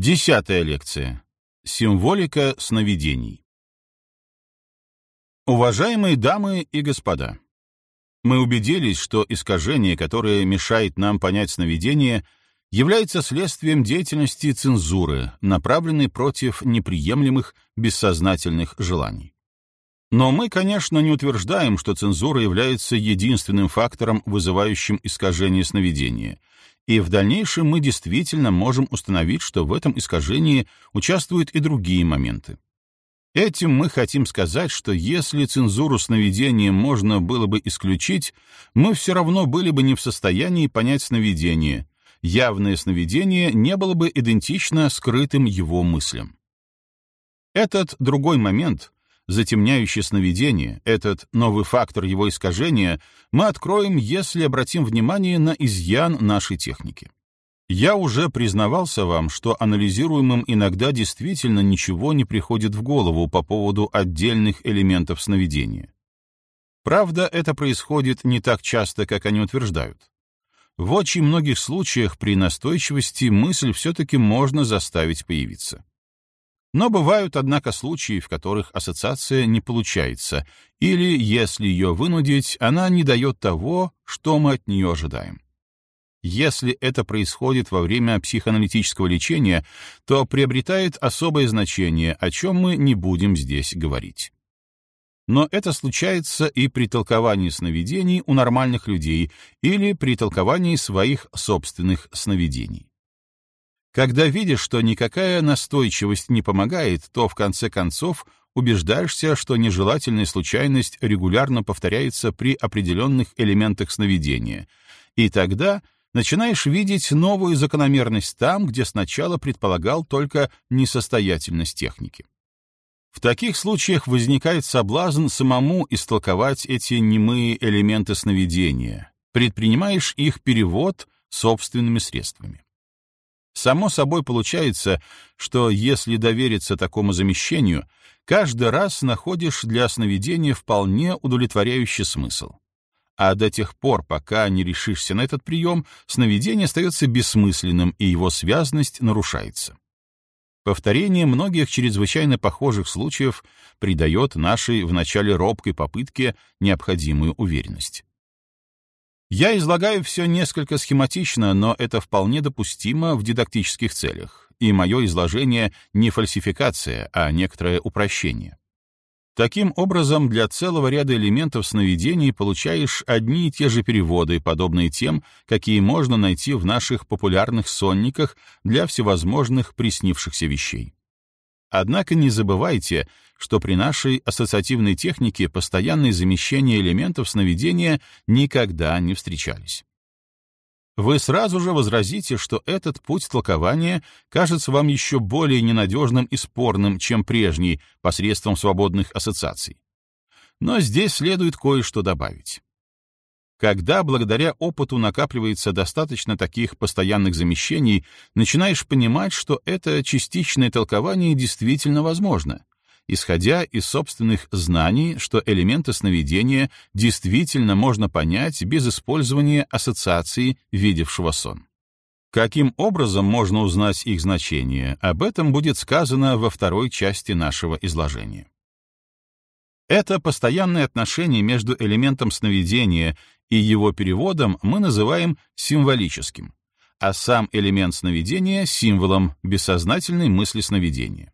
Десятая лекция. Символика сновидений. Уважаемые дамы и господа, мы убедились, что искажение, которое мешает нам понять сновидение, является следствием деятельности цензуры, направленной против неприемлемых бессознательных желаний. Но мы, конечно, не утверждаем, что цензура является единственным фактором, вызывающим искажение сновидения, и в дальнейшем мы действительно можем установить, что в этом искажении участвуют и другие моменты. Этим мы хотим сказать, что если цензуру сновидения можно было бы исключить, мы все равно были бы не в состоянии понять сновидение. Явное сновидение не было бы идентично скрытым его мыслям. Этот другой момент, затемняющий сновидение, этот новый фактор его искажения, мы откроем, если обратим внимание на изъян нашей техники. Я уже признавался вам, что анализируемым иногда действительно ничего не приходит в голову по поводу отдельных элементов сновидения. Правда, это происходит не так часто, как они утверждают. В очень многих случаях при настойчивости мысль все-таки можно заставить появиться. Но бывают, однако, случаи, в которых ассоциация не получается, или, если ее вынудить, она не дает того, что мы от нее ожидаем. Если это происходит во время психоаналитического лечения, то приобретает особое значение, о чем мы не будем здесь говорить. Но это случается и при толковании сновидений у нормальных людей или при толковании своих собственных сновидений. Когда видишь, что никакая настойчивость не помогает, то в конце концов убеждаешься, что нежелательная случайность регулярно повторяется при определенных элементах сновидения, и тогда начинаешь видеть новую закономерность там, где сначала предполагал только несостоятельность техники. В таких случаях возникает соблазн самому истолковать эти немые элементы сновидения, предпринимаешь их перевод собственными средствами. Само собой получается, что если довериться такому замещению, каждый раз находишь для сновидения вполне удовлетворяющий смысл. А до тех пор, пока не решишься на этот прием, сновидение остается бессмысленным, и его связность нарушается. Повторение многих чрезвычайно похожих случаев придает нашей в начале робкой попытке необходимую уверенность. Я излагаю все несколько схематично, но это вполне допустимо в дидактических целях, и мое изложение не фальсификация, а некоторое упрощение. Таким образом, для целого ряда элементов сновидений получаешь одни и те же переводы, подобные тем, какие можно найти в наших популярных сонниках для всевозможных приснившихся вещей. Однако не забывайте, что при нашей ассоциативной технике постоянные замещения элементов сновидения никогда не встречались. Вы сразу же возразите, что этот путь толкования кажется вам еще более ненадежным и спорным, чем прежний, посредством свободных ассоциаций. Но здесь следует кое-что добавить. Когда благодаря опыту накапливается достаточно таких постоянных замещений, начинаешь понимать, что это частичное толкование действительно возможно, исходя из собственных знаний, что элементы сновидения действительно можно понять без использования ассоциации видевшего сон. Каким образом можно узнать их значение, об этом будет сказано во второй части нашего изложения. Это постоянное отношение между элементом сновидения и его переводом мы называем символическим, а сам элемент сновидения — символом бессознательной мысли сновидения.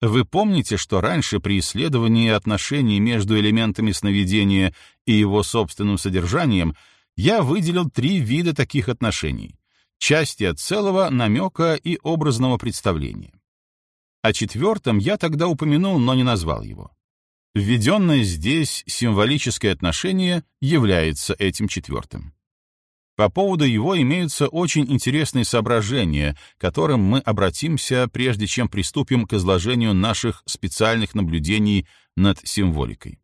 Вы помните, что раньше при исследовании отношений между элементами сновидения и его собственным содержанием я выделил три вида таких отношений — части от целого, намека и образного представления. О четвертом я тогда упомянул, но не назвал его. Введенное здесь символическое отношение является этим четвертым. По поводу его имеются очень интересные соображения, к которым мы обратимся, прежде чем приступим к изложению наших специальных наблюдений над символикой.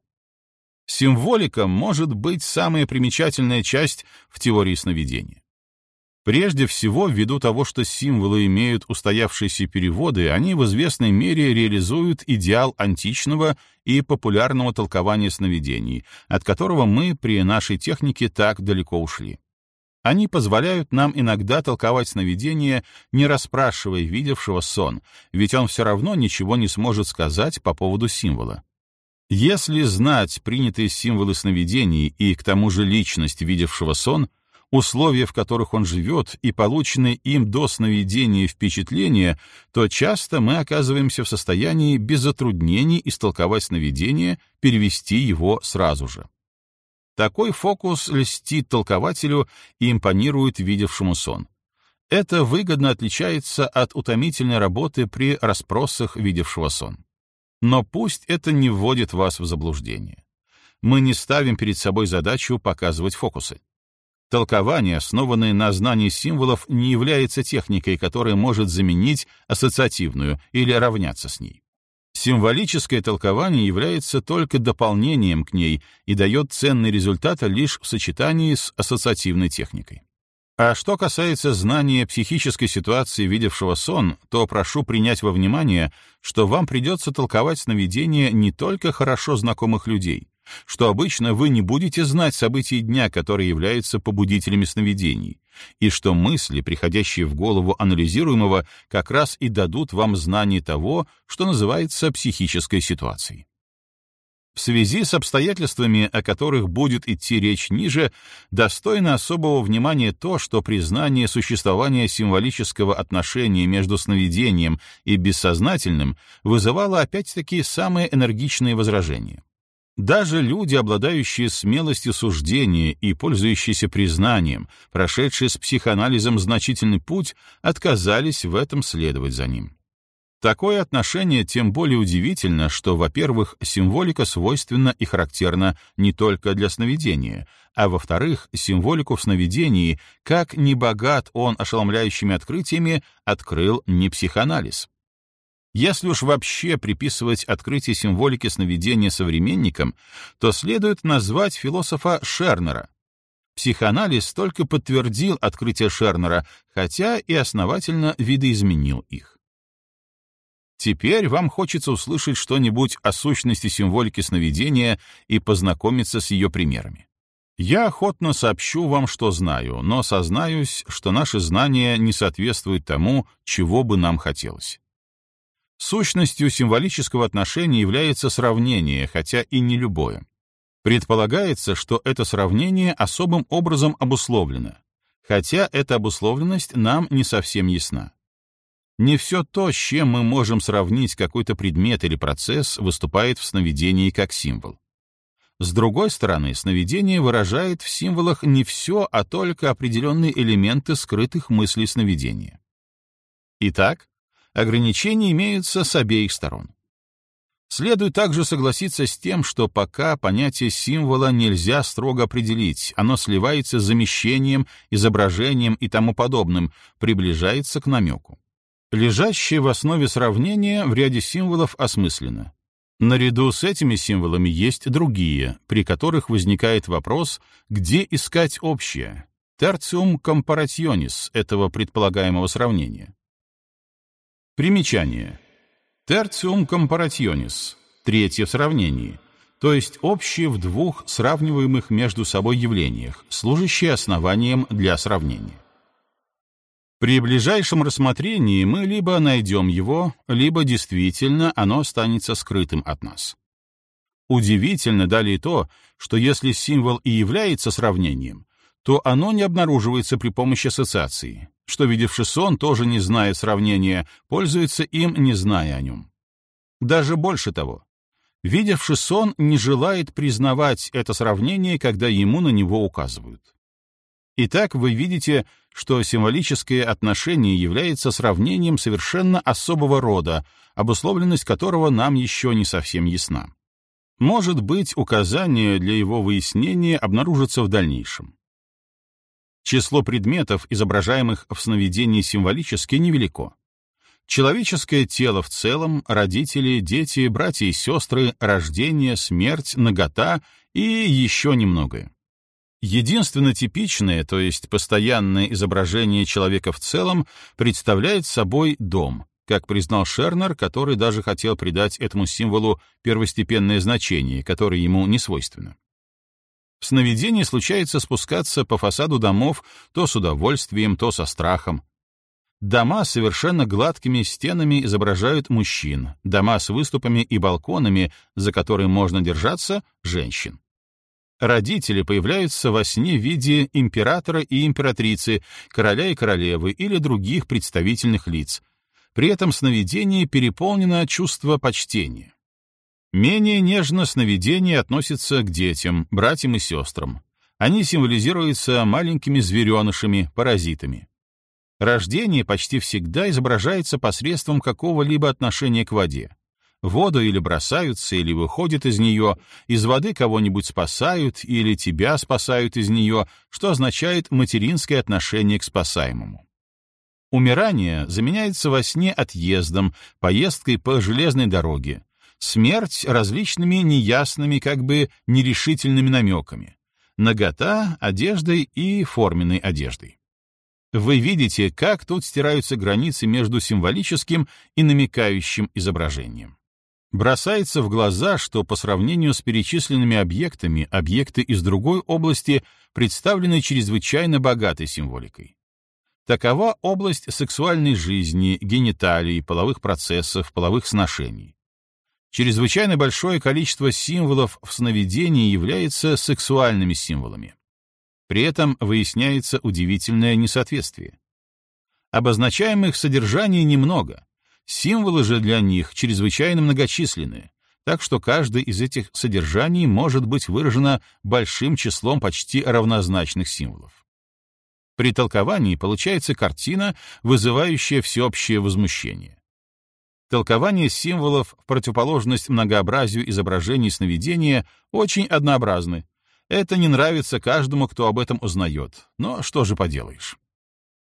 Символика может быть самая примечательная часть в теории сновидения. Прежде всего, ввиду того, что символы имеют устоявшиеся переводы, они в известной мере реализуют идеал античного и популярного толкования сновидений, от которого мы при нашей технике так далеко ушли. Они позволяют нам иногда толковать сновидение, не расспрашивая видевшего сон, ведь он все равно ничего не сможет сказать по поводу символа. Если знать принятые символы сновидений и к тому же личность видевшего сон, условия, в которых он живет, и полученные им до сновидения впечатления, то часто мы оказываемся в состоянии без затруднений истолковать сновидение, перевести его сразу же. Такой фокус льстит толкователю и импонирует видевшему сон. Это выгодно отличается от утомительной работы при расспросах видевшего сон. Но пусть это не вводит вас в заблуждение. Мы не ставим перед собой задачу показывать фокусы. Толкование, основанное на знании символов, не является техникой, которая может заменить ассоциативную или равняться с ней. Символическое толкование является только дополнением к ней и дает ценный результат лишь в сочетании с ассоциативной техникой. А что касается знания психической ситуации видевшего сон, то прошу принять во внимание, что вам придется толковать сновидения не только хорошо знакомых людей, что обычно вы не будете знать событий дня, которые являются побудителями сновидений, и что мысли, приходящие в голову анализируемого, как раз и дадут вам знание того, что называется психической ситуацией. В связи с обстоятельствами, о которых будет идти речь ниже, достойно особого внимания то, что признание существования символического отношения между сновидением и бессознательным вызывало опять-таки самые энергичные возражения. Даже люди, обладающие смелостью суждения и пользующиеся признанием, прошедшие с психоанализом значительный путь, отказались в этом следовать за ним. Такое отношение тем более удивительно, что, во-первых, символика свойственна и характерна не только для сновидения, а во-вторых, символику в сновидении, как не богат он ошеломляющими открытиями, открыл не психоанализ. Если уж вообще приписывать открытие символики сновидения современникам, то следует назвать философа Шернера. Психоанализ только подтвердил открытие Шернера, хотя и основательно видоизменил их. Теперь вам хочется услышать что-нибудь о сущности символики сновидения и познакомиться с ее примерами. Я охотно сообщу вам, что знаю, но сознаюсь, что наши знания не соответствуют тому, чего бы нам хотелось. Сущностью символического отношения является сравнение, хотя и не любое. Предполагается, что это сравнение особым образом обусловлено, хотя эта обусловленность нам не совсем ясна. Не все то, с чем мы можем сравнить какой-то предмет или процесс, выступает в сновидении как символ. С другой стороны, сновидение выражает в символах не все, а только определенные элементы скрытых мыслей сновидения. Итак, ограничения имеются с обеих сторон. Следует также согласиться с тем, что пока понятие символа нельзя строго определить, оно сливается с замещением, изображением и тому подобным, приближается к намеку. Лежащее в основе сравнения в ряде символов осмысленно. Наряду с этими символами есть другие, при которых возникает вопрос, где искать общее, tertium comparationis этого предполагаемого сравнения. Примечание. Tertium comparationis — третье в сравнении, то есть общее в двух сравниваемых между собой явлениях, служащее основанием для сравнения. При ближайшем рассмотрении мы либо найдем его, либо действительно оно останется скрытым от нас. Удивительно далее то, что если символ и является сравнением, то оно не обнаруживается при помощи ассоциации, что видевший сон, тоже не зная сравнения, пользуется им, не зная о нем. Даже больше того, видевший сон не желает признавать это сравнение, когда ему на него указывают. Итак, вы видите, что символическое отношение является сравнением совершенно особого рода, обусловленность которого нам еще не совсем ясна. Может быть, указание для его выяснения обнаружится в дальнейшем. Число предметов, изображаемых в сновидении символически, невелико. Человеческое тело в целом, родители, дети, братья и сестры, рождение, смерть, нагота и еще немногое. Единственно типичное, то есть постоянное изображение человека в целом, представляет собой дом, как признал Шернер, который даже хотел придать этому символу первостепенное значение, которое ему не свойственно. В сновидении случается спускаться по фасаду домов то с удовольствием, то со страхом. Дома с совершенно гладкими стенами изображают мужчин, дома с выступами и балконами, за которые можно держаться, — женщин. Родители появляются во сне в виде императора и императрицы, короля и королевы или других представительных лиц. При этом сновидение переполнено чувство почтения. Менее нежно сновидение относится к детям, братьям и сестрам. Они символизируются маленькими зверенышами, паразитами. Рождение почти всегда изображается посредством какого-либо отношения к воде. воду или бросаются, или выходят из нее, из воды кого-нибудь спасают, или тебя спасают из нее, что означает материнское отношение к спасаемому. Умирание заменяется во сне отъездом, поездкой по железной дороге, смерть различными неясными, как бы нерешительными намеками, нагота одеждой и форменной одеждой. Вы видите, как тут стираются границы между символическим и намекающим изображением. Бросается в глаза, что по сравнению с перечисленными объектами, объекты из другой области представлены чрезвычайно богатой символикой. Такова область сексуальной жизни, гениталий, половых процессов, половых сношений. Чрезвычайно большое количество символов в сновидении является сексуальными символами. При этом выясняется удивительное несоответствие. Обозначаемых содержаний немного, символы же для них чрезвычайно многочисленны, так что каждое из этих содержаний может быть выражено большим числом почти равнозначных символов. При толковании получается картина, вызывающая всеобщее возмущение. Толкование символов в противоположность многообразию изображений сновидения очень однообразны, это не нравится каждому, кто об этом узнает, но что же поделаешь.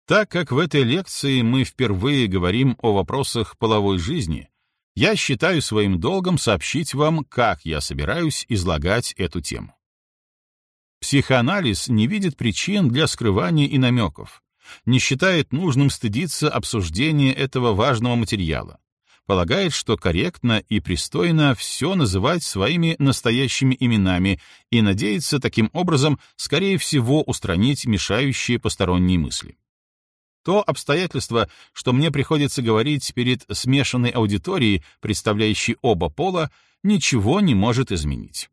Так как в этой лекции мы впервые говорим о вопросах половой жизни, я считаю своим долгом сообщить вам, как я собираюсь излагать эту тему. Психоанализ не видит причин для скрывания и намеков, не считает нужным стыдиться обсуждения этого важного материала, полагает, что корректно и пристойно все называть своими настоящими именами и надеется таким образом, скорее всего, устранить мешающие посторонние мысли. То обстоятельство, что мне приходится говорить перед смешанной аудиторией, представляющей оба пола, ничего не может изменить.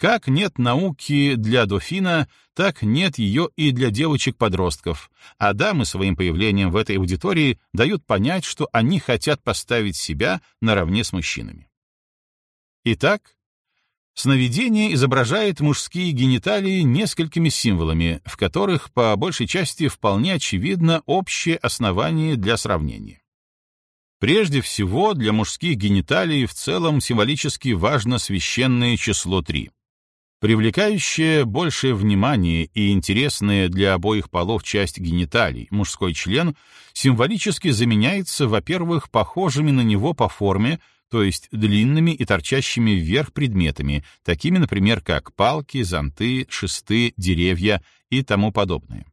Как нет науки для дофина, так нет ее и для девочек-подростков, а дамы своим появлением в этой аудитории дают понять, что они хотят поставить себя наравне с мужчинами. Итак, сновидение изображает мужские гениталии несколькими символами, в которых по большей части вполне очевидно общее основание для сравнения. Прежде всего, для мужских гениталий в целом символически важно священное число 3. Привлекающая большее внимание и интересная для обоих полов часть гениталий, мужской член, символически заменяется, во-первых, похожими на него по форме, то есть длинными и торчащими вверх предметами, такими, например, как палки, зонты, шесты, деревья и тому подобное.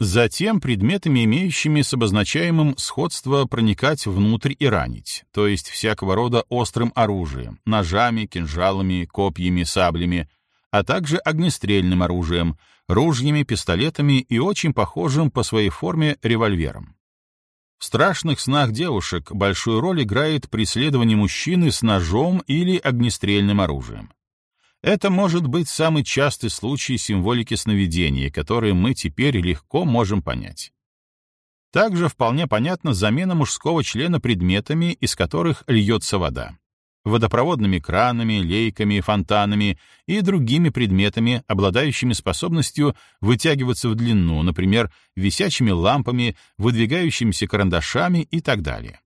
Затем предметами, имеющими с обозначаемым сходство проникать внутрь и ранить, то есть всякого рода острым оружием, ножами, кинжалами, копьями, саблями, а также огнестрельным оружием, ружьями, пистолетами и очень похожим по своей форме револьвером. В страшных снах девушек большую роль играет преследование мужчины с ножом или огнестрельным оружием. Это может быть самый частый случай символики сновидения, который мы теперь легко можем понять. Также вполне понятна замена мужского члена предметами, из которых льется вода водопроводными кранами, лейками, фонтанами и другими предметами, обладающими способностью вытягиваться в длину, например, висячими лампами, выдвигающимися карандашами и так далее.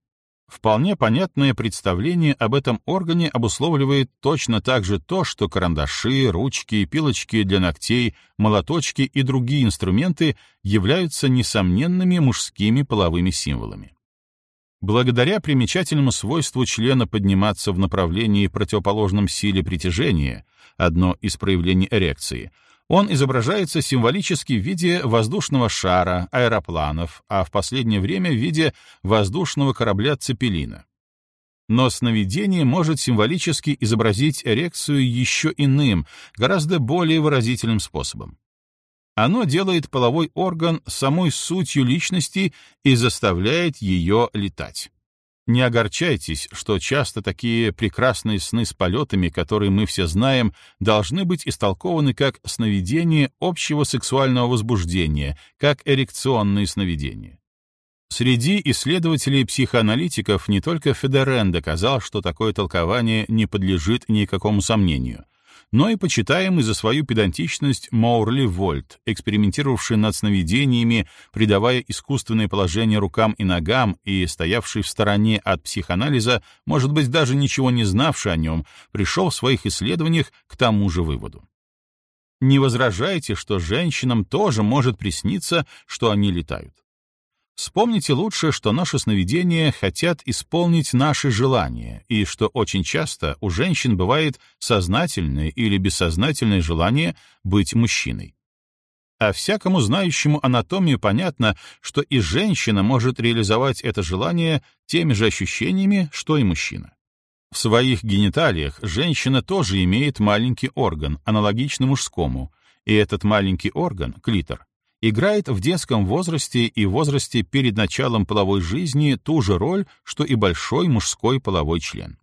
Вполне понятное представление об этом органе обусловливает точно так же то, что карандаши, ручки, пилочки для ногтей, молоточки и другие инструменты являются несомненными мужскими половыми символами. Благодаря примечательному свойству члена подниматься в направлении противоположном силе притяжения, одно из проявлений эрекции, он изображается символически в виде воздушного шара, аэропланов, а в последнее время в виде воздушного корабля «Цепелина». Но сновидение может символически изобразить эрекцию еще иным, гораздо более выразительным способом. Оно делает половой орган самой сутью личности и заставляет ее летать. Не огорчайтесь, что часто такие прекрасные сны с полетами, которые мы все знаем, должны быть истолкованы как сновидение общего сексуального возбуждения, как эрекционные сновидения. Среди исследователей-психоаналитиков не только Федерен доказал, что такое толкование не подлежит никакому сомнению, но и почитаемый за свою педантичность Моурли Вольт, экспериментировавший над сновидениями, придавая искусственное положение рукам и ногам и стоявший в стороне от психоанализа, может быть, даже ничего не знавший о нем, пришел в своих исследованиях к тому же выводу. Не возражайте, что женщинам тоже может присниться, что они летают. Вспомните лучше, что наши сновидения хотят исполнить наши желания, и что очень часто у женщин бывает сознательное или бессознательное желание быть мужчиной. А всякому знающему анатомию понятно, что и женщина может реализовать это желание теми же ощущениями, что и мужчина. В своих гениталиях женщина тоже имеет маленький орган, аналогичный мужскому, и этот маленький орган, клитор, играет в детском возрасте и возрасте перед началом половой жизни ту же роль, что и большой мужской половой член.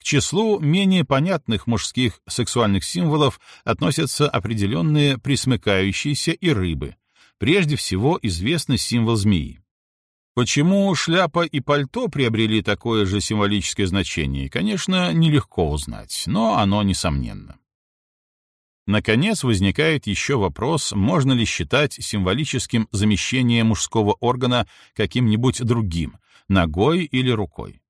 К числу менее понятных мужских сексуальных символов относятся определенные присмыкающиеся и рыбы. Прежде всего известный символ змеи. Почему шляпа и пальто приобрели такое же символическое значение, конечно, нелегко узнать, но оно несомненно. Наконец возникает еще вопрос, можно ли считать символическим замещение мужского органа каким-нибудь другим, ногой или рукой.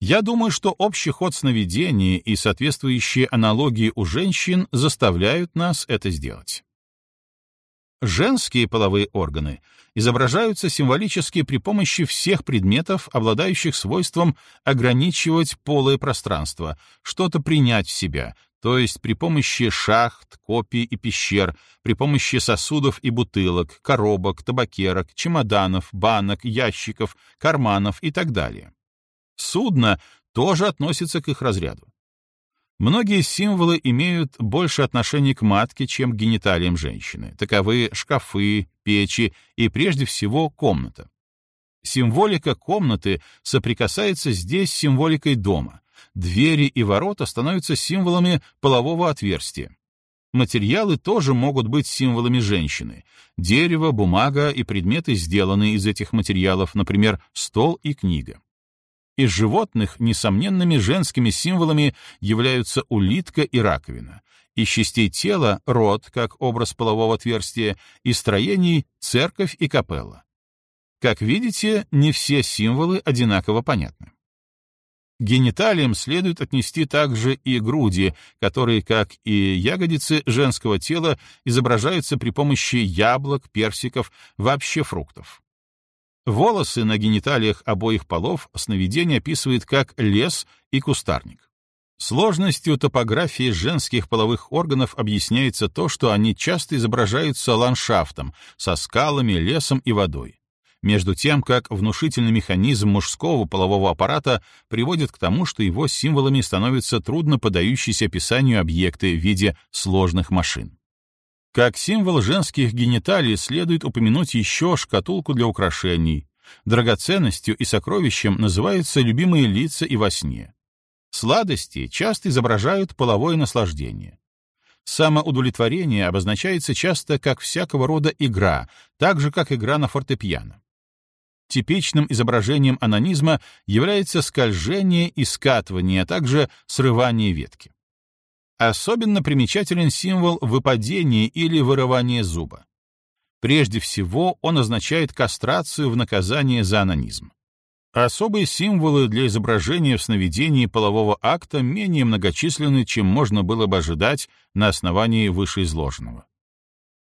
Я думаю, что общий ход сновидений и соответствующие аналогии у женщин заставляют нас это сделать. Женские половые органы изображаются символически при помощи всех предметов, обладающих свойством ограничивать полое пространство, что-то принять в себя, то есть при помощи шахт, копий и пещер, при помощи сосудов и бутылок, коробок, табакерок, чемоданов, банок, ящиков, карманов и так далее. Судно тоже относится к их разряду. Многие символы имеют больше отношения к матке, чем к гениталиям женщины. Таковы шкафы, печи и, прежде всего, комната. Символика комнаты соприкасается здесь с символикой дома, двери и ворота становятся символами полового отверстия. Материалы тоже могут быть символами женщины. Дерево, бумага и предметы, сделанные из этих материалов, например, стол и книга. Из животных несомненными женскими символами являются улитка и раковина. Из частей тела — рот, как образ полового отверстия, из строений — церковь и капелла. Как видите, не все символы одинаково понятны. Гениталиям следует отнести также и груди, которые, как и ягодицы женского тела, изображаются при помощи яблок, персиков, вообще фруктов. Волосы на гениталиях обоих полов сновидение описывает как лес и кустарник. Сложностью топографии женских половых органов объясняется то, что они часто изображаются ландшафтом, со скалами, лесом и водой между тем как внушительный механизм мужского полового аппарата приводит к тому, что его символами становятся трудно подающиеся описанию объекты в виде сложных машин. Как символ женских гениталий следует упомянуть еще шкатулку для украшений. Драгоценностью и сокровищем называются любимые лица и во сне. Сладости часто изображают половое наслаждение. Самоудовлетворение обозначается часто как всякого рода игра, так же, как игра на фортепиано. Типичным изображением анонизма является скольжение и скатывание, а также срывание ветки. Особенно примечателен символ выпадения или вырывания зуба. Прежде всего, он означает кастрацию в наказание за анонизм. Особые символы для изображения в сновидении полового акта менее многочисленны, чем можно было бы ожидать на основании вышеизложенного.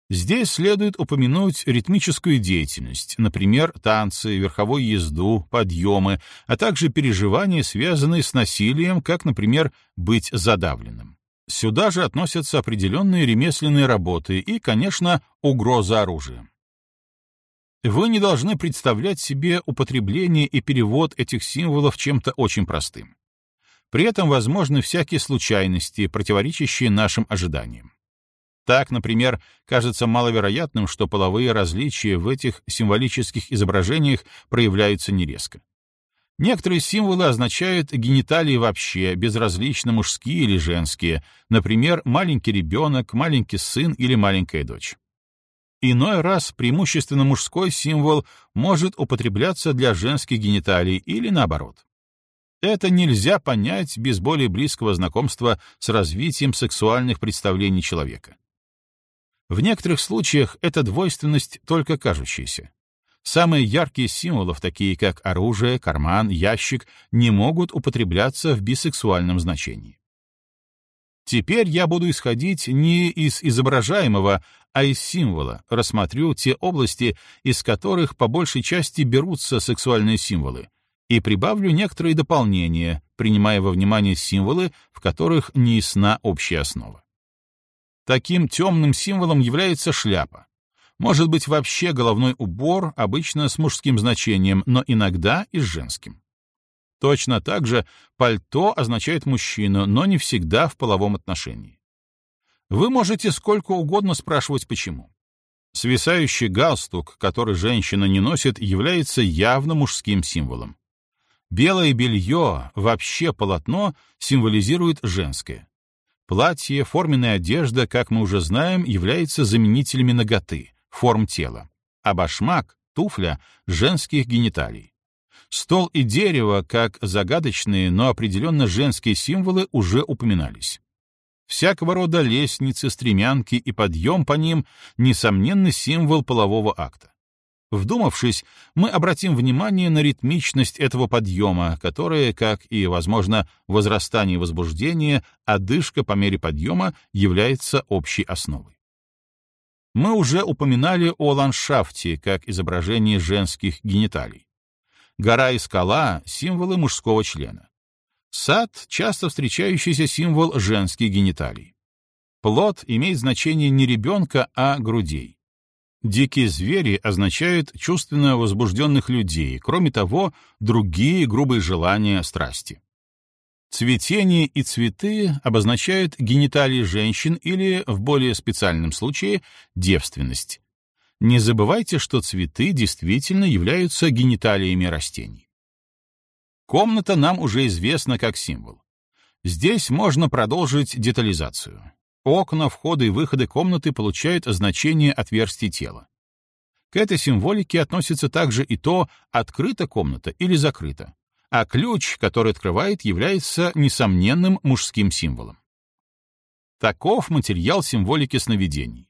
Здесь следует упомянуть ритмическую деятельность, например, танцы, верховую езду, подъемы, а также переживания, связанные с насилием, как, например, быть задавленным. Сюда же относятся определенные ремесленные работы и, конечно, угроза оружием. Вы не должны представлять себе употребление и перевод этих символов чем-то очень простым. При этом возможны всякие случайности, противоречащие нашим ожиданиям. Так, например, кажется маловероятным, что половые различия в этих символических изображениях проявляются нерезко. Некоторые символы означают гениталии вообще, безразлично мужские или женские, например, маленький ребенок, маленький сын или маленькая дочь. Иной раз преимущественно мужской символ может употребляться для женских гениталий или наоборот. Это нельзя понять без более близкого знакомства с развитием сексуальных представлений человека. В некоторых случаях эта двойственность только кажущаяся. Самые яркие символы, такие как оружие, карман, ящик, не могут употребляться в бисексуальном значении. Теперь я буду исходить не из изображаемого, а из символа, рассмотрю те области, из которых по большей части берутся сексуальные символы, и прибавлю некоторые дополнения, принимая во внимание символы, в которых не ясна общая основа. Таким темным символом является шляпа. Может быть вообще головной убор, обычно с мужским значением, но иногда и с женским. Точно так же пальто означает мужчину, но не всегда в половом отношении. Вы можете сколько угодно спрашивать почему. Свисающий галстук, который женщина не носит, является явно мужским символом. Белое белье, вообще полотно, символизирует женское. Платье, форменная одежда, как мы уже знаем, являются заменителями ноготы, форм тела. А башмак, туфля — женских гениталий. Стол и дерево, как загадочные, но определенно женские символы, уже упоминались. Всякого рода лестницы, стремянки и подъем по ним — несомненно символ полового акта. Вдумавшись, мы обратим внимание на ритмичность этого подъема, которая, как и, возможно, возрастание возбуждения, одышка по мере подъема является общей основой. Мы уже упоминали о ландшафте как изображении женских гениталий. Гора и скала — символы мужского члена. Сад — часто встречающийся символ женских гениталий. Плод имеет значение не ребенка, а грудей. Дикие звери означают чувственно возбужденных людей, кроме того, другие грубые желания, страсти. Цветение и цветы обозначают гениталии женщин или, в более специальном случае, девственность. Не забывайте, что цветы действительно являются гениталиями растений. Комната нам уже известна как символ. Здесь можно продолжить детализацию. Окна, входы и выходы комнаты получают значение отверстий тела. К этой символике относится также и то, открыта комната или закрыта, а ключ, который открывает, является несомненным мужским символом. Таков материал символики сновидений.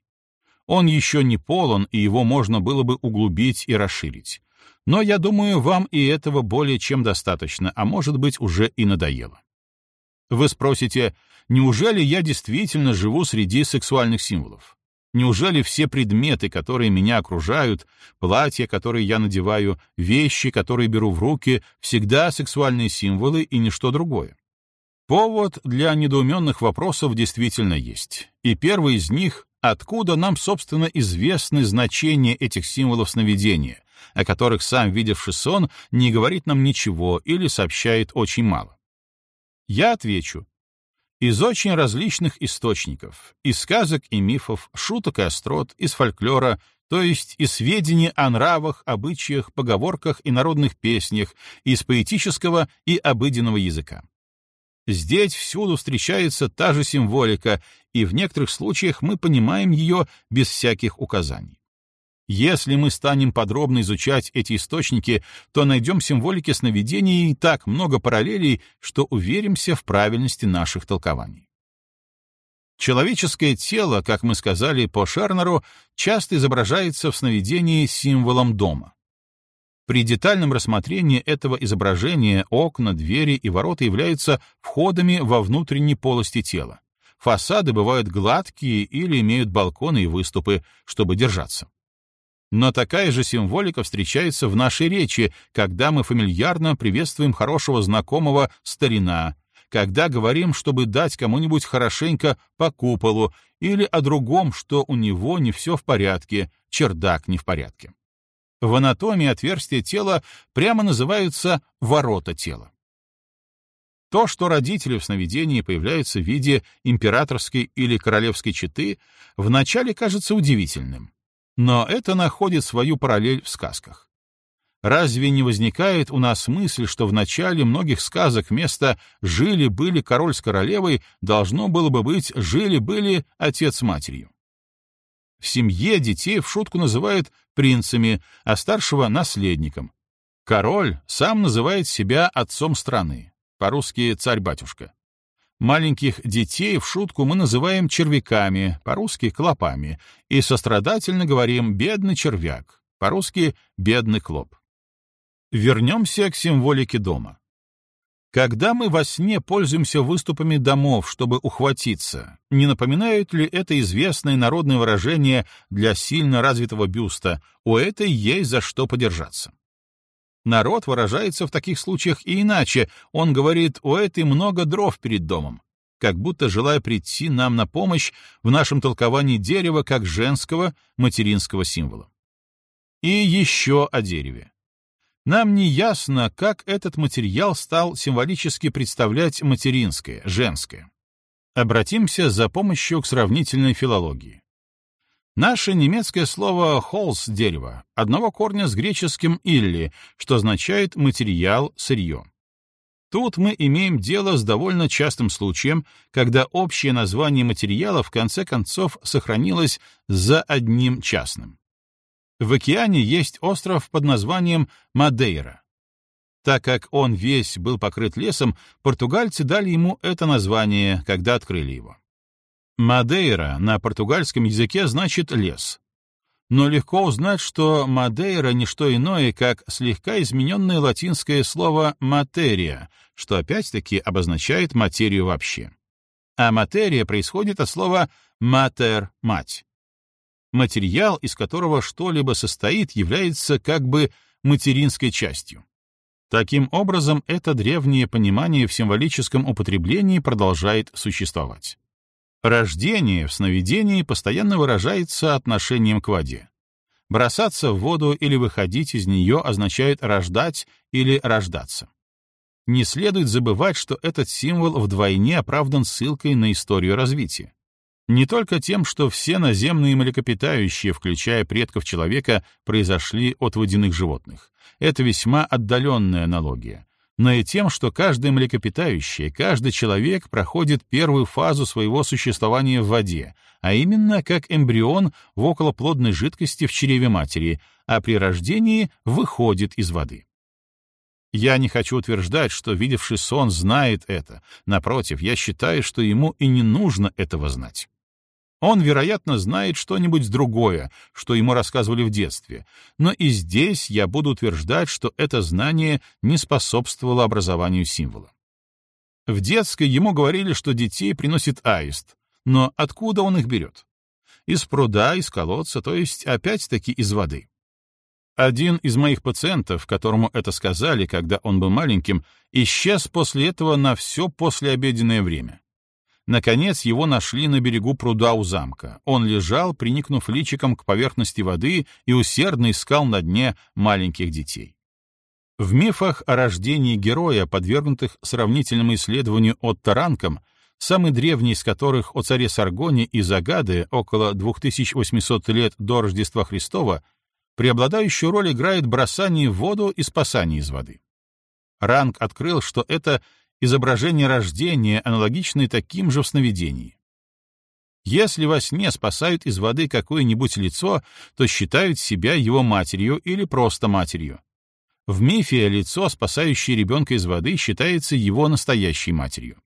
Он еще не полон, и его можно было бы углубить и расширить. Но я думаю, вам и этого более чем достаточно, а может быть уже и надоело. Вы спросите, неужели я действительно живу среди сексуальных символов? Неужели все предметы, которые меня окружают, платья, которые я надеваю, вещи, которые беру в руки, всегда сексуальные символы и ничто другое? Повод для недоуменных вопросов действительно есть. И первый из них — откуда нам, собственно, известны значения этих символов сновидения, о которых сам видевший сон не говорит нам ничего или сообщает очень мало. Я отвечу. Из очень различных источников, из сказок и мифов, шуток и острот, из фольклора, то есть из сведений о нравах, обычаях, поговорках и народных песнях, из поэтического и обыденного языка. Здесь всюду встречается та же символика, и в некоторых случаях мы понимаем ее без всяких указаний. Если мы станем подробно изучать эти источники, то найдем символики сновидений так много параллелей, что уверимся в правильности наших толкований. Человеческое тело, как мы сказали по Шернеру, часто изображается в сновидении символом дома. При детальном рассмотрении этого изображения окна, двери и ворота являются входами во внутренние полости тела. Фасады бывают гладкие или имеют балконы и выступы, чтобы держаться. Но такая же символика встречается в нашей речи, когда мы фамильярно приветствуем хорошего знакомого старина, когда говорим, чтобы дать кому-нибудь хорошенько по куполу, или о другом, что у него не все в порядке, чердак не в порядке. В анатомии отверстия тела прямо называются ворота тела. То, что родители в сновидении появляются в виде императорской или королевской четы, вначале кажется удивительным. Но это находит свою параллель в сказках. Разве не возникает у нас мысль, что в начале многих сказок вместо «жили-были король с королевой» должно было бы быть «жили-были отец с матерью»? В семье детей в шутку называют принцами, а старшего — наследником. Король сам называет себя отцом страны, по-русски «царь-батюшка». Маленьких детей в шутку мы называем червяками, по-русски клопами, и сострадательно говорим «бедный червяк», по-русски «бедный клоп». Вернемся к символике дома. Когда мы во сне пользуемся выступами домов, чтобы ухватиться, не напоминают ли это известное народное выражение для сильно развитого бюста «у этой есть за что подержаться»? Народ выражается в таких случаях и иначе. Он говорит, у этой много дров перед домом, как будто желая прийти нам на помощь в нашем толковании дерева как женского материнского символа. И еще о дереве. Нам не ясно, как этот материал стал символически представлять материнское, женское. Обратимся за помощью к сравнительной филологии. Наше немецкое слово «холс» — дерево, одного корня с греческим «илли», что означает «материал», «сырье». Тут мы имеем дело с довольно частым случаем, когда общее название материала в конце концов сохранилось за одним частным. В океане есть остров под названием Мадейра. Так как он весь был покрыт лесом, португальцы дали ему это название, когда открыли его. Мадейра на португальском языке значит «лес». Но легко узнать, что Мадейра — не что иное, как слегка измененное латинское слово «материя», что опять-таки обозначает материю вообще. А материя происходит от слова «матер» — «мать». Материал, из которого что-либо состоит, является как бы материнской частью. Таким образом, это древнее понимание в символическом употреблении продолжает существовать. Рождение в сновидении постоянно выражается отношением к воде. Бросаться в воду или выходить из нее означает рождать или рождаться. Не следует забывать, что этот символ вдвойне оправдан ссылкой на историю развития. Не только тем, что все наземные млекопитающие, включая предков человека, произошли от водяных животных. Это весьма отдаленная аналогия но и тем, что каждое млекопитающее, каждый человек проходит первую фазу своего существования в воде, а именно как эмбрион в околоплодной жидкости в чреве матери, а при рождении выходит из воды. Я не хочу утверждать, что видевший сон знает это. Напротив, я считаю, что ему и не нужно этого знать. Он, вероятно, знает что-нибудь другое, что ему рассказывали в детстве, но и здесь я буду утверждать, что это знание не способствовало образованию символа. В детской ему говорили, что детей приносит аист, но откуда он их берет? Из пруда, из колодца, то есть опять-таки из воды. Один из моих пациентов, которому это сказали, когда он был маленьким, исчез после этого на все послеобеденное время. Наконец его нашли на берегу пруда у замка. Он лежал, приникнув личиком к поверхности воды и усердно искал на дне маленьких детей. В мифах о рождении героя, подвергнутых сравнительному исследованию от Таранком, самый древний из которых о царе Саргоне и Загады около 2800 лет до Рождества Христова, преобладающую роль играет бросание в воду и спасание из воды. Ранг открыл, что это изображение рождения, аналогичное таким же в сновидении. Если во сне спасают из воды какое-нибудь лицо, то считают себя его матерью или просто матерью. В мифе лицо, спасающее ребенка из воды, считается его настоящей матерью.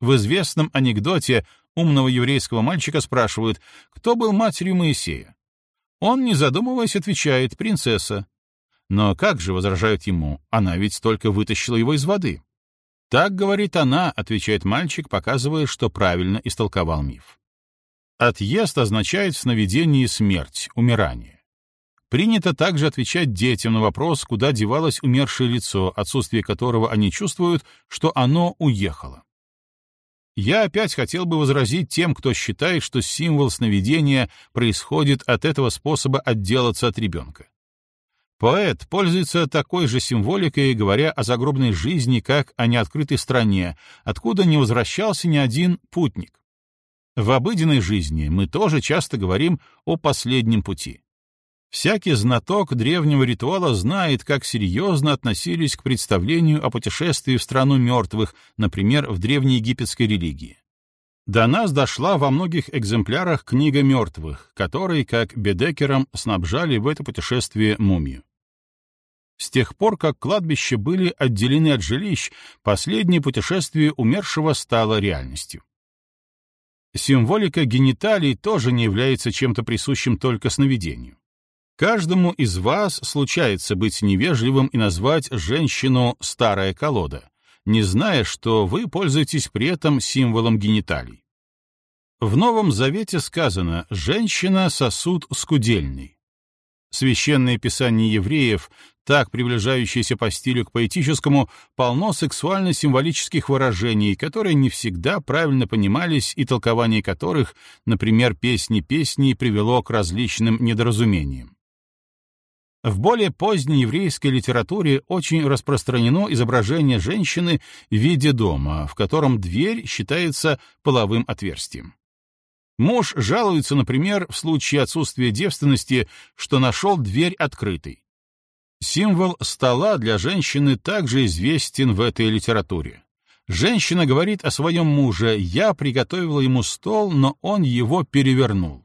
В известном анекдоте умного еврейского мальчика спрашивают, кто был матерью Моисея. Он, не задумываясь, отвечает «принцесса». Но как же, возражают ему, она ведь только вытащила его из воды. «Так говорит она», — отвечает мальчик, показывая, что правильно истолковал миф. Отъезд означает в сновидении смерть, умирание. Принято также отвечать детям на вопрос, куда девалось умершее лицо, отсутствие которого они чувствуют, что оно уехало. Я опять хотел бы возразить тем, кто считает, что символ сновидения происходит от этого способа отделаться от ребенка. Поэт пользуется такой же символикой, говоря о загробной жизни, как о неоткрытой стране, откуда не возвращался ни один путник. В обыденной жизни мы тоже часто говорим о последнем пути. Всякий знаток древнего ритуала знает, как серьезно относились к представлению о путешествии в страну мертвых, например, в древнеегипетской религии. До нас дошла во многих экземплярах книга мертвых, которой, как Бедекером, снабжали в это путешествие мумию. С тех пор, как кладбища были отделены от жилищ, последнее путешествие умершего стало реальностью. Символика гениталий тоже не является чем-то присущим только сновидению. Каждому из вас случается быть невежливым и назвать женщину «старая колода», не зная, что вы пользуетесь при этом символом гениталий. В Новом Завете сказано «женщина — сосуд скудельный». Священное писание евреев, так приближающееся по стилю к поэтическому, полно сексуально-символических выражений, которые не всегда правильно понимались и толкование которых, например, песни песни, привело к различным недоразумениям. В более поздней еврейской литературе очень распространено изображение женщины в виде дома, в котором дверь считается половым отверстием. Муж жалуется, например, в случае отсутствия девственности, что нашел дверь открытой. Символ стола для женщины также известен в этой литературе. Женщина говорит о своем муже «я приготовила ему стол, но он его перевернул».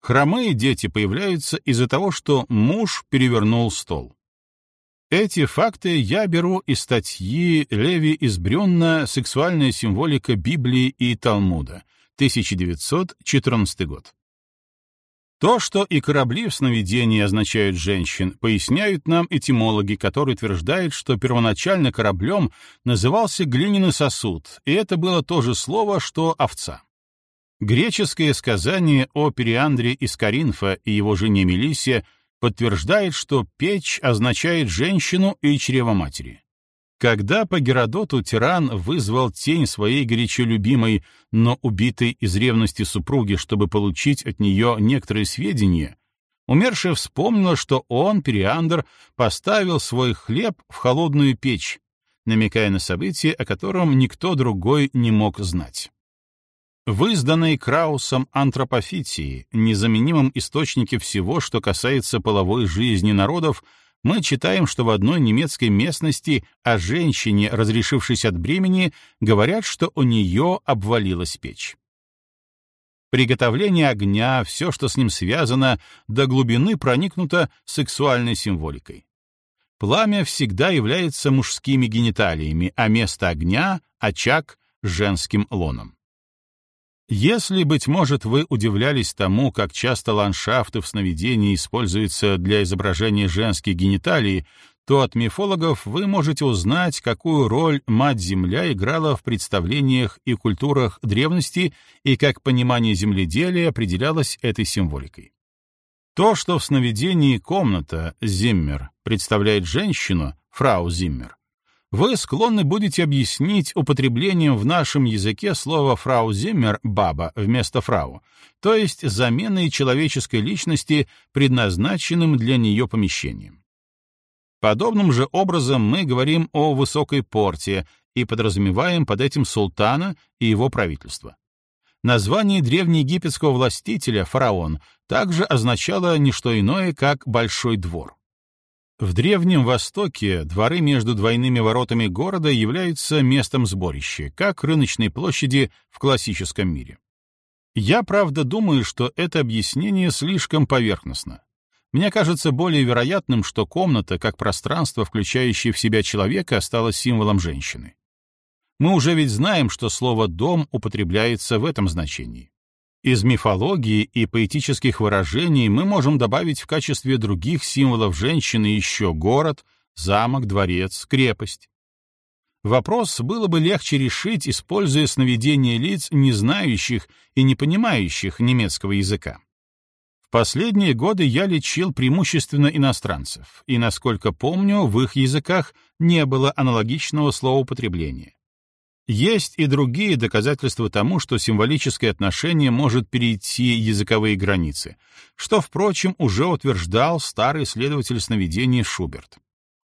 Хромые дети появляются из-за того, что муж перевернул стол. Эти факты я беру из статьи Леви из Брюнна «Сексуальная символика Библии и Талмуда», 1914 год. То, что и корабли в сновидении означают женщин, поясняют нам этимологи, которые утверждают, что первоначально кораблем назывался глиняный сосуд, и это было то же слово, что овца. Греческое сказание о Периандре из Каринфа и его жене Мелиссе подтверждает, что печь означает женщину и чрево матери. Когда по Геродоту тиран вызвал тень своей горячо любимой, но убитой из ревности супруги, чтобы получить от нее некоторые сведения, умершая вспомнила, что он, Периандр, поставил свой хлеб в холодную печь, намекая на событие, о котором никто другой не мог знать. В изданной Краусом антропофитии, незаменимом источнике всего, что касается половой жизни народов, мы читаем, что в одной немецкой местности о женщине, разрешившейся от бремени, говорят, что у нее обвалилась печь. Приготовление огня, все, что с ним связано, до глубины проникнуто сексуальной символикой. Пламя всегда является мужскими гениталиями, а место огня — очаг — женским лоном. Если, быть может, вы удивлялись тому, как часто ландшафты в сновидении используются для изображения женских гениталий, то от мифологов вы можете узнать, какую роль Мать-Земля играла в представлениях и культурах древности и как понимание земледелия определялось этой символикой. То, что в сновидении комната, Зиммер, представляет женщину, фрау Зиммер, вы склонны будете объяснить употреблением в нашем языке слова «фрау Зиммер» — «баба» вместо «фрау», то есть заменой человеческой личности предназначенным для нее помещением. Подобным же образом мы говорим о высокой порте и подразумеваем под этим султана и его правительство. Название древнеегипетского властителя, фараон, также означало не что иное, как «большой двор». В Древнем Востоке дворы между двойными воротами города являются местом сборища, как рыночной площади в классическом мире. Я, правда, думаю, что это объяснение слишком поверхностно. Мне кажется более вероятным, что комната, как пространство, включающее в себя человека, стала символом женщины. Мы уже ведь знаем, что слово «дом» употребляется в этом значении. Из мифологии и поэтических выражений мы можем добавить в качестве других символов женщины еще город, замок, дворец, крепость. Вопрос было бы легче решить, используя сновидения лиц, не знающих и не понимающих немецкого языка. В последние годы я лечил преимущественно иностранцев, и, насколько помню, в их языках не было аналогичного словоупотребления. Есть и другие доказательства тому, что символическое отношение может перейти языковые границы, что, впрочем, уже утверждал старый исследователь сновидений Шуберт.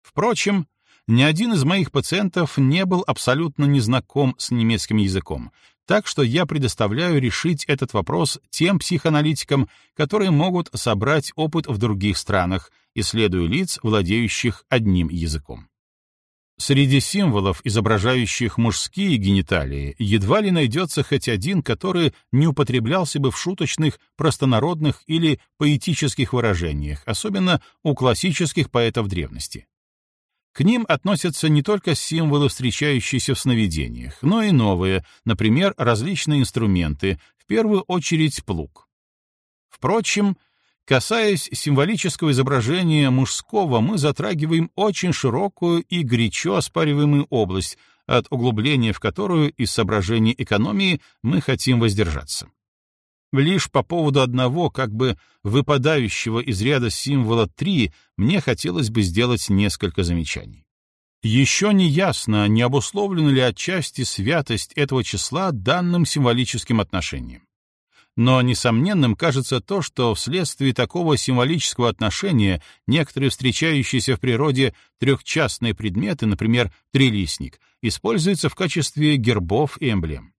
Впрочем, ни один из моих пациентов не был абсолютно незнаком с немецким языком, так что я предоставляю решить этот вопрос тем психоаналитикам, которые могут собрать опыт в других странах, исследуя лиц, владеющих одним языком. Среди символов, изображающих мужские гениталии, едва ли найдется хоть один, который не употреблялся бы в шуточных, простонародных или поэтических выражениях, особенно у классических поэтов древности. К ним относятся не только символы, встречающиеся в сновидениях, но и новые, например, различные инструменты, в первую очередь плуг. Впрочем, Касаясь символического изображения мужского, мы затрагиваем очень широкую и горячо оспариваемую область, от углубления в которую из соображений экономии мы хотим воздержаться. Лишь по поводу одного, как бы выпадающего из ряда символа 3, мне хотелось бы сделать несколько замечаний. Еще не ясно, не обусловлена ли отчасти святость этого числа данным символическим отношением. Но несомненным кажется то, что вследствие такого символического отношения некоторые встречающиеся в природе трехчастные предметы, например, трилистник, используются в качестве гербов и эмблем.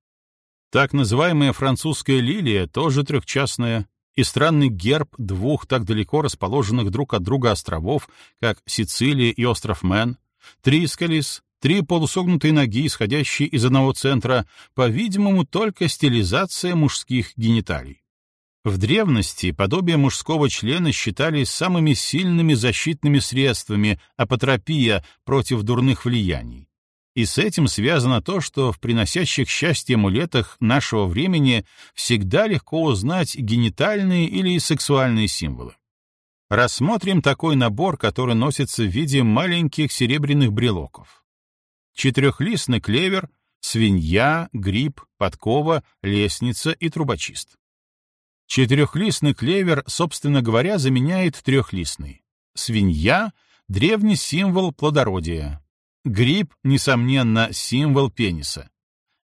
Так называемая французская лилия тоже трехчастная, и странный герб двух так далеко расположенных друг от друга островов, как Сицилия и остров Мэн, Трискалис, Три полусогнутые ноги, исходящие из одного центра, по-видимому, только стилизация мужских гениталий. В древности подобие мужского члена считались самыми сильными защитными средствами апотропия против дурных влияний. И с этим связано то, что в приносящих счастье амулетах нашего времени всегда легко узнать генитальные или сексуальные символы. Рассмотрим такой набор, который носится в виде маленьких серебряных брелоков четырехлистный клевер, свинья, гриб, подкова, лестница и трубочист. Четырехлистный клевер, собственно говоря, заменяет трехлистный. Свинья — древний символ плодородия. Гриб, несомненно, символ пениса.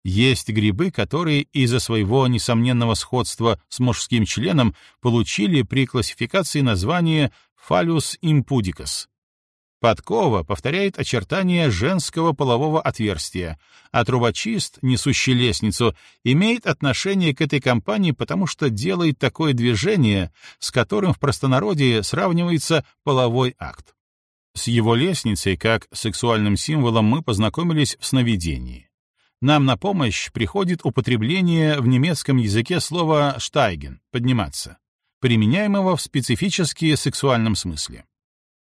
Есть грибы, которые из-за своего несомненного сходства с мужским членом получили при классификации название фалюс импудикас Подкова повторяет очертания женского полового отверстия, а трубочист, несущий лестницу, имеет отношение к этой компании, потому что делает такое движение, с которым в простонародье сравнивается половой акт. С его лестницей, как сексуальным символом, мы познакомились в сновидении. Нам на помощь приходит употребление в немецком языке слова «штайген» — «подниматься», применяемого в специфически сексуальном смысле.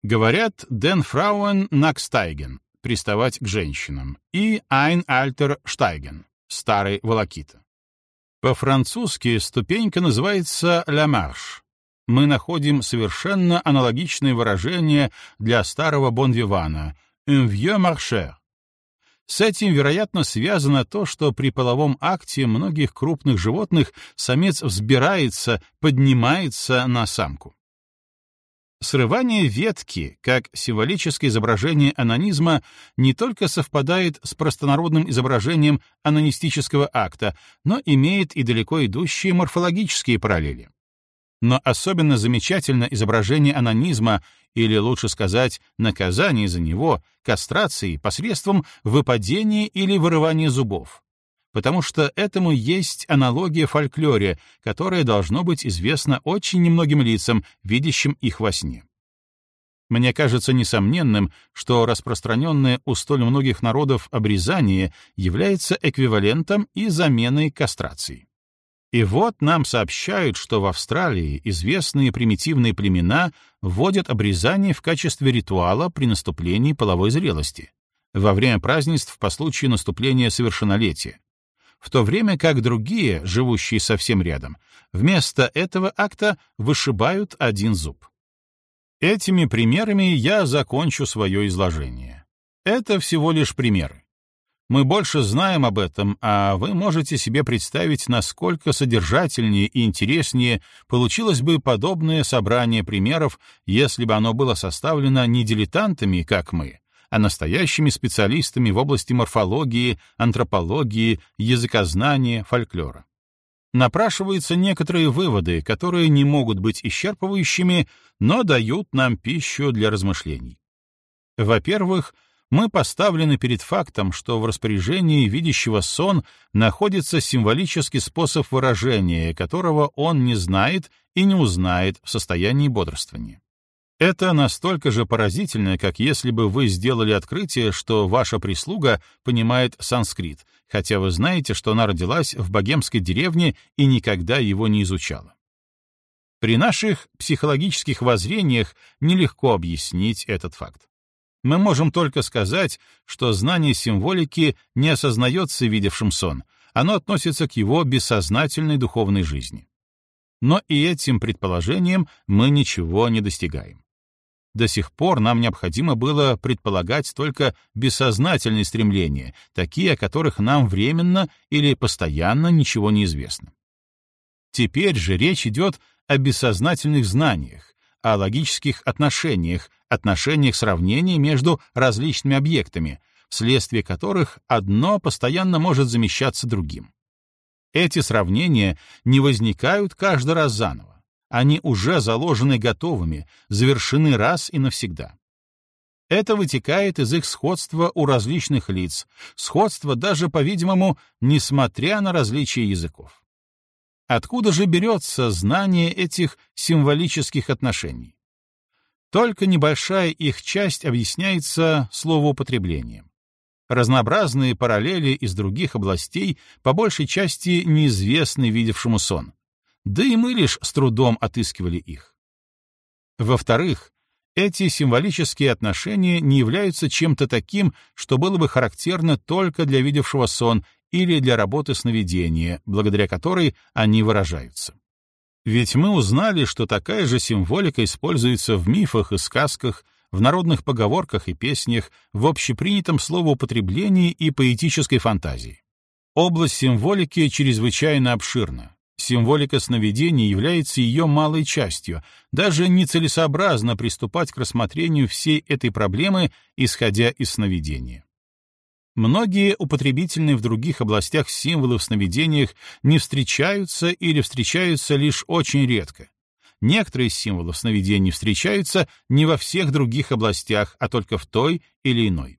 Говорят «den Frauen nachsteigen» — приставать к женщинам, и «ein alter steigen» — старый волокита. По-французски ступенька называется «la marche». Мы находим совершенно аналогичное выражение для старого бонвивана «un vieux marcheur». С этим, вероятно, связано то, что при половом акте многих крупных животных самец взбирается, поднимается на самку. Срывание ветки, как символическое изображение анонизма, не только совпадает с простонародным изображением анонистического акта, но имеет и далеко идущие морфологические параллели. Но особенно замечательно изображение анонизма, или лучше сказать, наказание за него, кастрации посредством выпадения или вырывания зубов потому что этому есть аналогия в фольклоре, которая должно быть известна очень немногим лицам, видящим их во сне. Мне кажется несомненным, что распространенное у столь многих народов обрезание является эквивалентом и заменой кастрации. И вот нам сообщают, что в Австралии известные примитивные племена вводят обрезание в качестве ритуала при наступлении половой зрелости, во время празднеств по случаю наступления совершеннолетия, в то время как другие, живущие совсем рядом, вместо этого акта вышибают один зуб. Этими примерами я закончу свое изложение. Это всего лишь примеры. Мы больше знаем об этом, а вы можете себе представить, насколько содержательнее и интереснее получилось бы подобное собрание примеров, если бы оно было составлено не дилетантами, как мы, а настоящими специалистами в области морфологии, антропологии, языкознания, фольклора. Напрашиваются некоторые выводы, которые не могут быть исчерпывающими, но дают нам пищу для размышлений. Во-первых, мы поставлены перед фактом, что в распоряжении видящего сон находится символический способ выражения, которого он не знает и не узнает в состоянии бодрствования. Это настолько же поразительно, как если бы вы сделали открытие, что ваша прислуга понимает санскрит, хотя вы знаете, что она родилась в богемской деревне и никогда его не изучала. При наших психологических воззрениях нелегко объяснить этот факт. Мы можем только сказать, что знание символики не осознается видевшим сон, оно относится к его бессознательной духовной жизни. Но и этим предположением мы ничего не достигаем. До сих пор нам необходимо было предполагать только бессознательные стремления, такие, о которых нам временно или постоянно ничего не известно. Теперь же речь идет о бессознательных знаниях, о логических отношениях, отношениях сравнения между различными объектами, вследствие которых одно постоянно может замещаться другим. Эти сравнения не возникают каждый раз заново они уже заложены готовыми, завершены раз и навсегда. Это вытекает из их сходства у различных лиц, сходства даже, по-видимому, несмотря на различия языков. Откуда же берется знание этих символических отношений? Только небольшая их часть объясняется словоупотреблением. Разнообразные параллели из других областей по большей части неизвестны видевшему сон, да и мы лишь с трудом отыскивали их. Во-вторых, эти символические отношения не являются чем-то таким, что было бы характерно только для видевшего сон или для работы сновидения, благодаря которой они выражаются. Ведь мы узнали, что такая же символика используется в мифах и сказках, в народных поговорках и песнях, в общепринятом словоупотреблении и поэтической фантазии. Область символики чрезвычайно обширна, Символика сновидений является ее малой частью, даже нецелесообразно приступать к рассмотрению всей этой проблемы, исходя из сновидения. Многие употребительные в других областях символы в сновидениях не встречаются или встречаются лишь очень редко. Некоторые символы в сновидении встречаются не во всех других областях, а только в той или иной.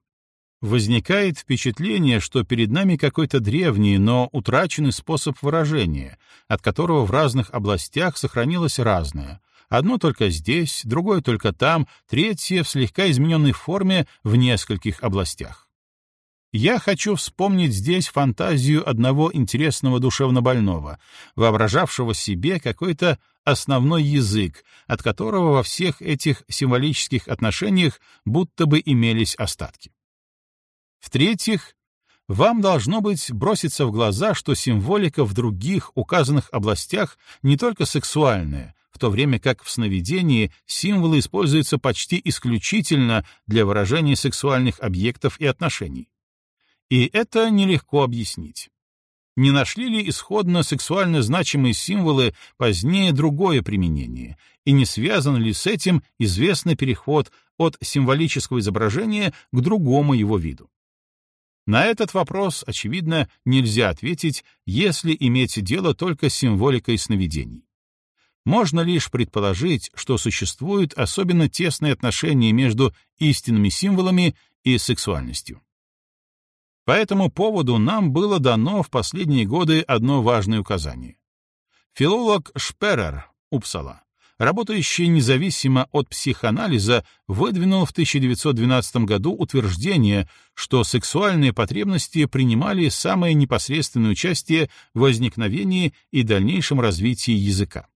Возникает впечатление, что перед нами какой-то древний, но утраченный способ выражения, от которого в разных областях сохранилось разное. Одно только здесь, другое только там, третье в слегка измененной форме в нескольких областях. Я хочу вспомнить здесь фантазию одного интересного душевнобольного, воображавшего себе какой-то основной язык, от которого во всех этих символических отношениях будто бы имелись остатки. В-третьих, вам должно быть броситься в глаза, что символика в других указанных областях не только сексуальная, в то время как в сновидении символы используются почти исключительно для выражения сексуальных объектов и отношений. И это нелегко объяснить. Не нашли ли исходно сексуально значимые символы позднее другое применение, и не связан ли с этим известный переход от символического изображения к другому его виду? На этот вопрос, очевидно, нельзя ответить, если иметь дело только с символикой сновидений. Можно лишь предположить, что существует особенно тесное отношение между истинными символами и сексуальностью. По этому поводу нам было дано в последние годы одно важное указание. Филолог Шперер, Упсала, работающий независимо от психоанализа, выдвинул в 1912 году утверждение, что сексуальные потребности принимали самое непосредственное участие в возникновении и дальнейшем развитии языка.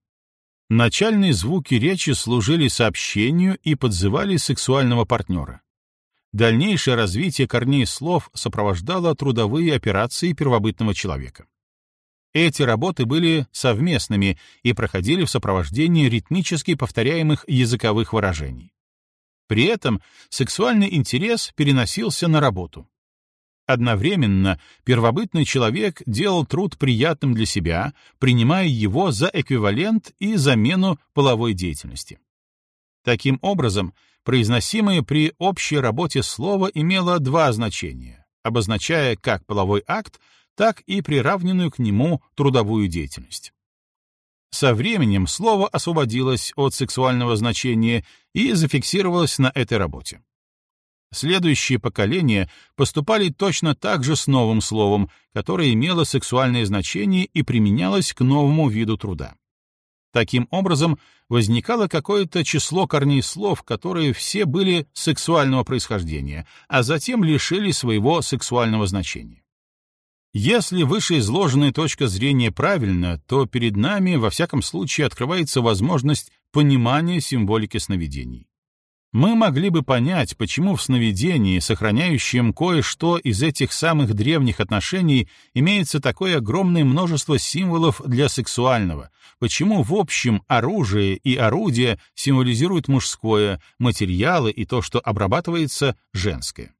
Начальные звуки речи служили сообщению и подзывали сексуального партнера. Дальнейшее развитие корней слов сопровождало трудовые операции первобытного человека. Эти работы были совместными и проходили в сопровождении ритмически повторяемых языковых выражений. При этом сексуальный интерес переносился на работу. Одновременно первобытный человек делал труд приятным для себя, принимая его за эквивалент и замену половой деятельности. Таким образом, произносимое при общей работе слово имело два значения, обозначая как половой акт, так и приравненную к нему трудовую деятельность. Со временем слово освободилось от сексуального значения и зафиксировалось на этой работе. Следующие поколения поступали точно так же с новым словом, которое имело сексуальное значение и применялось к новому виду труда. Таким образом, возникало какое-то число корней слов, которые все были сексуального происхождения, а затем лишили своего сексуального значения. Если вышеизложенная точка зрения правильна, то перед нами, во всяком случае, открывается возможность понимания символики сновидений мы могли бы понять, почему в сновидении, сохраняющем кое-что из этих самых древних отношений, имеется такое огромное множество символов для сексуального, почему в общем оружие и орудие символизируют мужское, материалы и то, что обрабатывается, женское.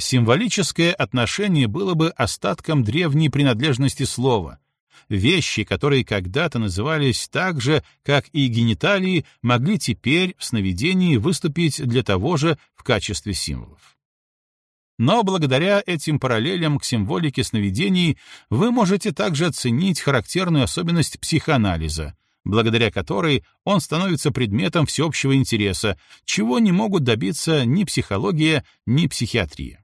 Символическое отношение было бы остатком древней принадлежности слова — вещи, которые когда-то назывались так же, как и гениталии, могли теперь в сновидении выступить для того же в качестве символов. Но благодаря этим параллелям к символике сновидений вы можете также оценить характерную особенность психоанализа, благодаря которой он становится предметом всеобщего интереса, чего не могут добиться ни психология, ни психиатрия.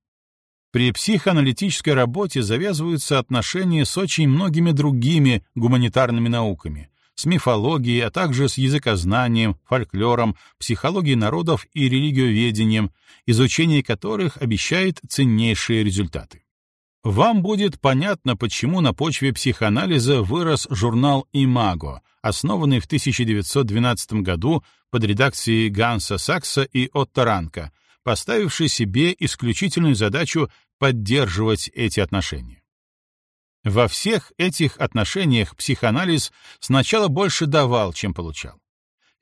При психоаналитической работе завязываются отношения с очень многими другими гуманитарными науками, с мифологией, а также с языкознанием, фольклором, психологией народов и религиоведением, изучение которых обещает ценнейшие результаты. Вам будет понятно, почему на почве психоанализа вырос журнал «Имаго», основанный в 1912 году под редакцией Ганса Сакса и Отто Ранка, поставивший себе исключительную задачу поддерживать эти отношения. Во всех этих отношениях психоанализ сначала больше давал, чем получал.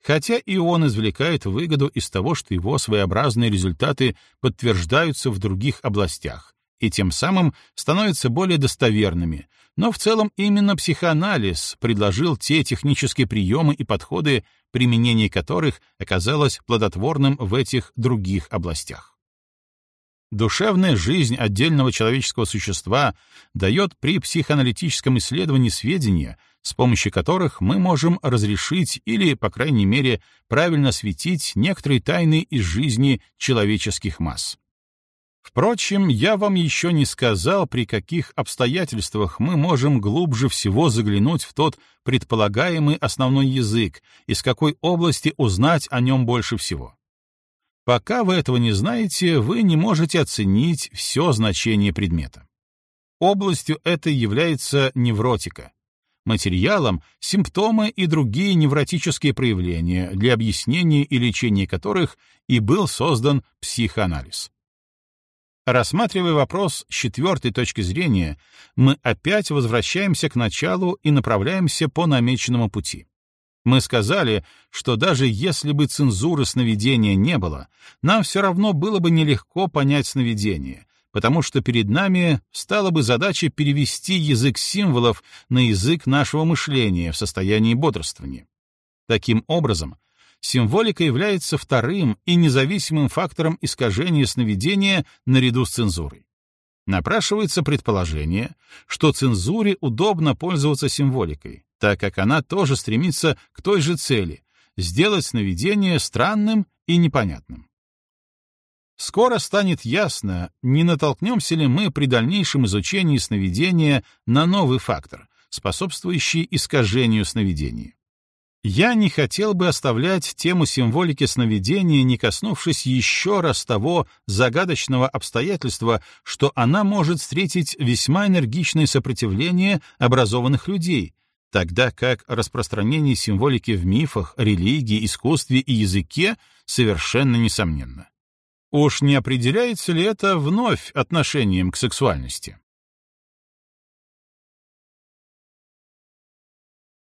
Хотя и он извлекает выгоду из того, что его своеобразные результаты подтверждаются в других областях и тем самым становятся более достоверными, но в целом именно психоанализ предложил те технические приемы и подходы, применение которых оказалось плодотворным в этих других областях. Душевная жизнь отдельного человеческого существа дает при психоаналитическом исследовании сведения, с помощью которых мы можем разрешить или, по крайней мере, правильно светить некоторые тайны из жизни человеческих масс. Впрочем, я вам еще не сказал, при каких обстоятельствах мы можем глубже всего заглянуть в тот предполагаемый основной язык, из какой области узнать о нем больше всего. Пока вы этого не знаете, вы не можете оценить все значение предмета. Областью этой является невротика. Материалом — симптомы и другие невротические проявления, для объяснения и лечения которых и был создан психоанализ. Рассматривая вопрос с четвертой точки зрения, мы опять возвращаемся к началу и направляемся по намеченному пути. Мы сказали, что даже если бы цензуры сновидения не было, нам все равно было бы нелегко понять сновидение, потому что перед нами стала бы задача перевести язык символов на язык нашего мышления в состоянии бодрствования. Таким образом, символика является вторым и независимым фактором искажения сновидения наряду с цензурой. Напрашивается предположение, что цензуре удобно пользоваться символикой, так как она тоже стремится к той же цели — сделать сновидение странным и непонятным. Скоро станет ясно, не натолкнемся ли мы при дальнейшем изучении сновидения на новый фактор, способствующий искажению сновидения. Я не хотел бы оставлять тему символики сновидения, не коснувшись еще раз того загадочного обстоятельства, что она может встретить весьма энергичное сопротивление образованных людей, тогда как распространение символики в мифах, религии, искусстве и языке совершенно несомненно. Уж не определяется ли это вновь отношением к сексуальности?